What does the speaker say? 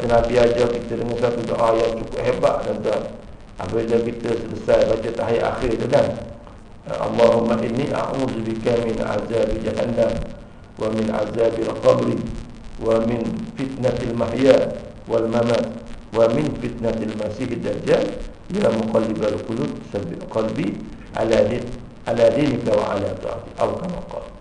baca Nabi ajar kita dengan satu doa yang cukup hebat tuan-tuan. Apabila kita selesai baca tahiyat akhir tu kan. Allahumma inni a'udzubika min azabi jahannam wa min azabi al wa min fitnatil mahya wal mamat wa min fitnatil masih dajjal ya muqallibal qulub sabbi qalbi ala din ala dinika wa ala ta'ati aw kama qala